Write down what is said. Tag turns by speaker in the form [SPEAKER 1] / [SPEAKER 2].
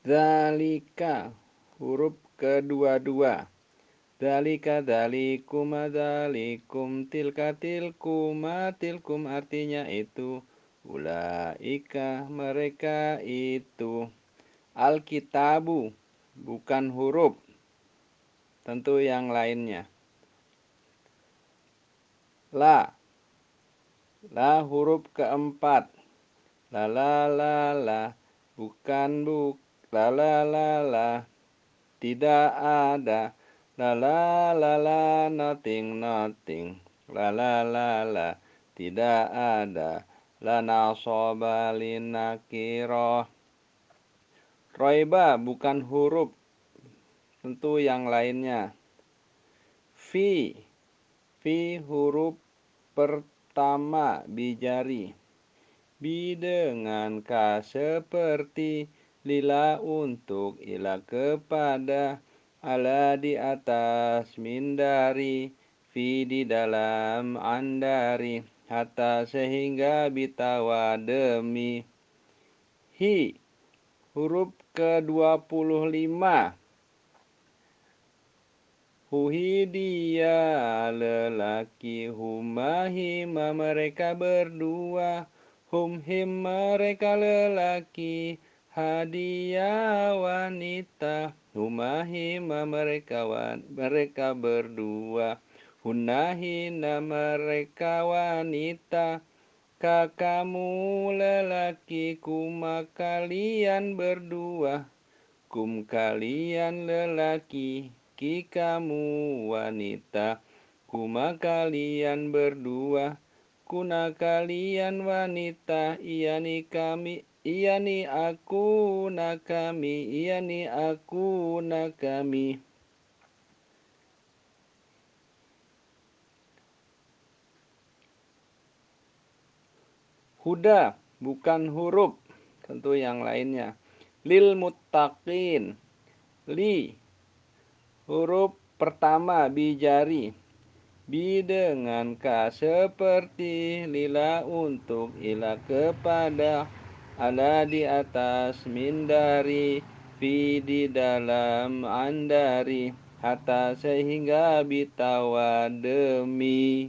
[SPEAKER 1] Dalika huruf kedua-dua. Dalika dalikum dalikum tilka tilkuma tilkum artinya itu. Ulaika mereka itu. Alkitabu bukan huruf. Tentu yang lainnya. La. La huruf keempat. La la la la. Bukan buk la la la la. Tidak ada. La la la la nothing nothing. La la la la. Tidak ada. La nasoba linakiro roiba bukan huruf. Tentu yang lainnya. Fi fi huruf pertama bijari. Bi dengan ka seperti lila untuk ila kepada ala di atas mindari fi di dalam andari hatta sehingga bitawa demi. Hi huruf ke-25 Huhi dia lelaki humahima mereka berdua. Hum him mereka lelaki hadiah wanita humahima mereka wan, mereka berdua. Hunahina mereka wanita kakamu lelaki kuma kalian berdua. Kum kalian lelaki ki kamu wanita. Kuma kalian berdua kuna kalian wanita. Iani kami Iya ni aku na kami, iya ni aku na kami. Huda bukan huruf, tentu yang lainnya. Lil muttaqin. Li huruf pertama bijari. Bi dengan ka seperti lila untuk ila kepada ala di atas mindari fi di dalam andari. Hatta sehingga bitawa demi